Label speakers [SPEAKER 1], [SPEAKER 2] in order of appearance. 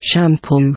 [SPEAKER 1] shampoo.